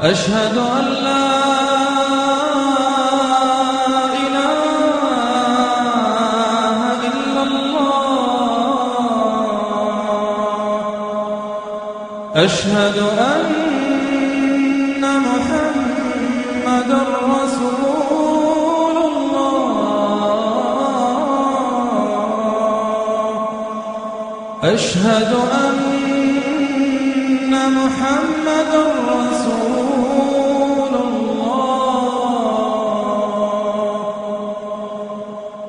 أشهد أن لا إله إلا الله. أشهد أن رسول الله. أشهد أن محمدا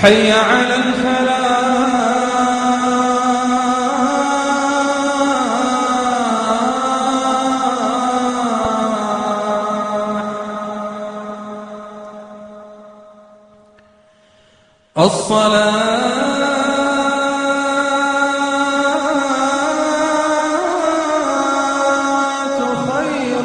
حي على الفلاح. الصلاة خير